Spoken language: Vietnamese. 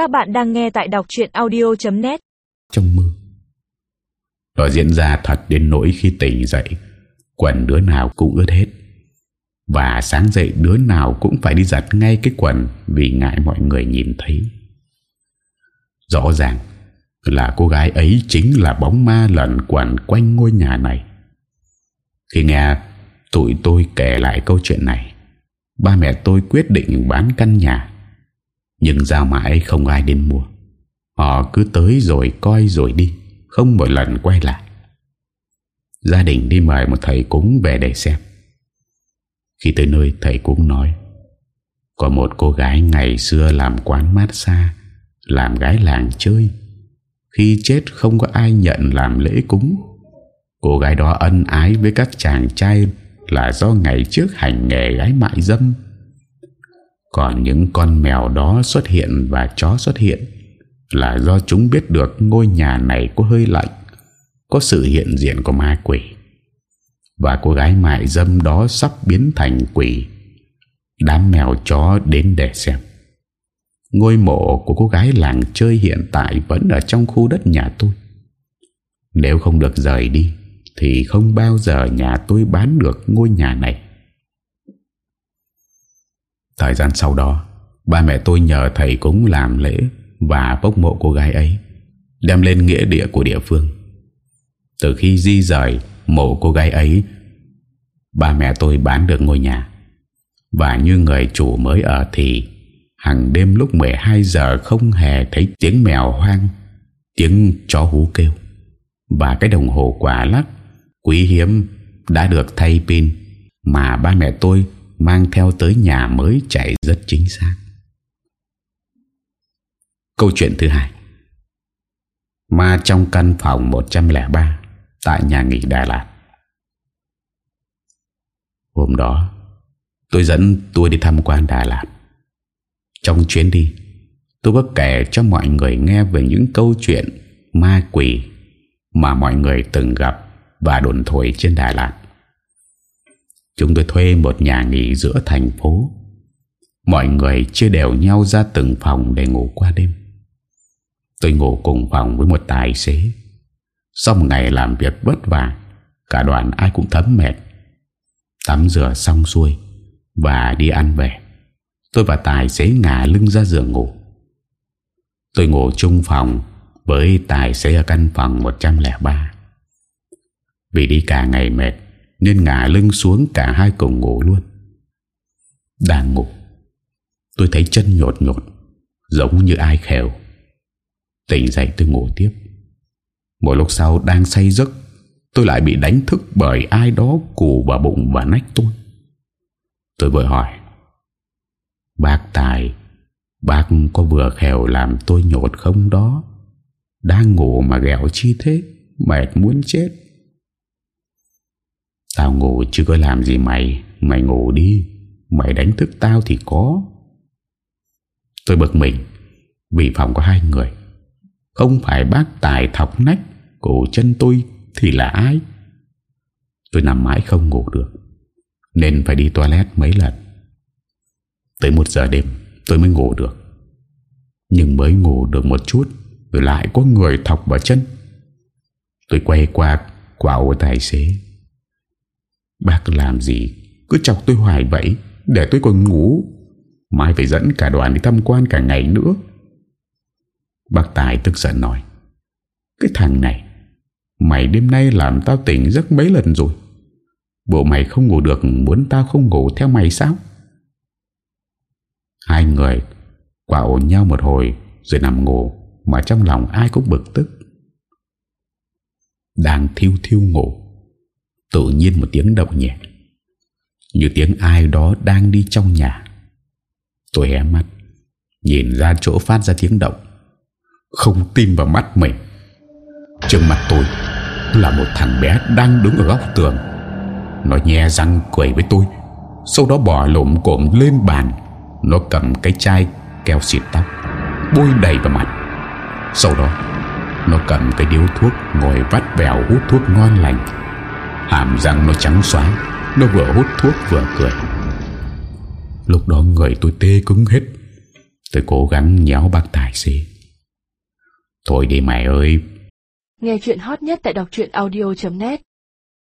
Các bạn đang nghe tại đọc chuyện audio.net Trong mơ, Nó diễn ra thật đến nỗi khi tỉnh dậy, Quần đứa nào cũng ướt hết. Và sáng dậy, đứa nào cũng phải đi giặt ngay cái quần Vì ngại mọi người nhìn thấy. Rõ ràng là cô gái ấy chính là bóng ma lẩn quẩn quanh ngôi nhà này. Khi nghe tụi tôi kể lại câu chuyện này, Ba mẹ tôi quyết định bán căn nhà nhưng ra mãi không ai đến mua. Họ cứ tới rồi coi rồi đi, Không một lần quay lại. Gia đình đi mời một thầy cúng về để xem. Khi tới nơi, thầy cúng nói, Có một cô gái ngày xưa làm quán massage Làm gái làng chơi. Khi chết không có ai nhận làm lễ cúng. Cô gái đó ân ái với các chàng trai Là do ngày trước hành nghề gái mại dâm. Còn những con mèo đó xuất hiện và chó xuất hiện Là do chúng biết được ngôi nhà này có hơi lạnh, Có sự hiện diện của ma quỷ. Và cô gái mại dâm đó sắp biến thành quỷ. Đám mèo chó đến để xem. Ngôi mộ của cô gái làng chơi hiện tại vẫn ở trong khu đất nhà tôi. Nếu không được rời đi, Thì không bao giờ nhà tôi bán được ngôi nhà này. Thời gian sau đó, Ba mẹ tôi nhờ thầy cúng làm lễ Và bốc mộ cô gái ấy, Đem lên nghĩa địa của địa phương. Từ khi di rời mộ cô gái ấy, Ba mẹ tôi bán được ngôi nhà. Và như người chủ mới ở thì Hằng đêm lúc 12 giờ không hề thấy tiếng mèo hoang, Tiếng chó hú kêu. Và cái đồng hồ quả lắc, Quý hiếm đã được thay pin Mà ba mẹ tôi mang theo tới nhà mới chạy rất chính xác. Câu chuyện thứ hai Ma trong căn phòng 103 tại nhà nghỉ Đà Lạt. Hôm đó, tôi dẫn tôi đi tham quan Đà Lạt. Trong chuyến đi, tôi có kể cho mọi người nghe về những câu chuyện ma quỷ mà mọi người từng gặp và đồn thổi trên Đà Lạt. Chúng tôi thuê một nhà nghỉ giữa thành phố. Mọi người chia đều nhau ra từng phòng để ngủ qua đêm. Tôi ngủ cùng phòng với một tài xế. Sau một ngày làm việc vất vả, Cả đoàn ai cũng thấm mệt. Tắm rửa xong xuôi Và đi ăn về, Tôi và tài xế ngả lưng ra giường ngủ. Tôi ngủ chung phòng Với tài xế ở căn phòng 103 Vì đi cả ngày mệt nên ngả lưng xuống cả hai cùng ngủ luôn. Đang ngủ, Tôi thấy chân nhột nhột, Giống như ai khèo Tỉnh dậy tôi ngủ tiếp. Một lúc sau đang say giấc, Tôi lại bị đánh thức bởi ai đó cù vào bụng và nách tôi. Tôi vừa hỏi, Bác Tài, Bác có vừa khèo làm tôi nhột không đó? Đang ngủ mà ghẹo chi thế, Mệt muốn chết. Tao ngủ chưa có làm gì mày. Mày ngủ đi. Mày đánh thức tao thì có. Tôi bực mình, Vì phòng có hai người. Không phải bác tài thọc nách, Cổ chân tôi thì là ai? Tôi nằm mãi không ngủ được, Nên phải đi toilet mấy lần. Tới một giờ đêm, Tôi mới ngủ được. Nhưng mới ngủ được một chút Rồi lại có người thọc vào chân. Tôi quay qua quả ô tài xế. Bác làm gì? Cứ chọc tôi hoài vậy, Để tôi còn ngủ. Mai phải dẫn cả đoàn đi tham quan cả ngày nữa. Bác Tài tức giận nói, Cái thằng này, Mày đêm nay làm tao tỉnh giấc mấy lần rồi? Bộ mày không ngủ được, Muốn tao không ngủ theo mày sao? Hai người Quả ổn nhau một hồi, Rồi nằm ngủ, Mà trong lòng ai cũng bực tức. Đang thiêu thiêu ngủ Tự nhiên một tiếng động nhẹ. Như tiếng ai đó đang đi trong nhà. Tôi hé mắt, Nhìn ra chỗ phát ra tiếng động. Không tin vào mắt mình. Trước mặt tôi Là một thằng bé đang đứng ở góc tường. Nó nhe răng cười với tôi, Sau đó bỏ lộm cộm lên bàn. Nó cầm cái chai, keo xịt tóc, Bôi đầy vào mặt. Sau đó, Nó cầm cái điếu thuốc Ngồi vắt vẻo hút thuốc ngon lành. Hàm răng nó trắng xóa, Nó vừa hút thuốc vừa cười. Lúc đó người tôi tê cứng hết, Tôi cố gắng nhéo bác tài xế. Thôi đi mày ơi. Nghe chuyện hot nhất tại đọc audio.net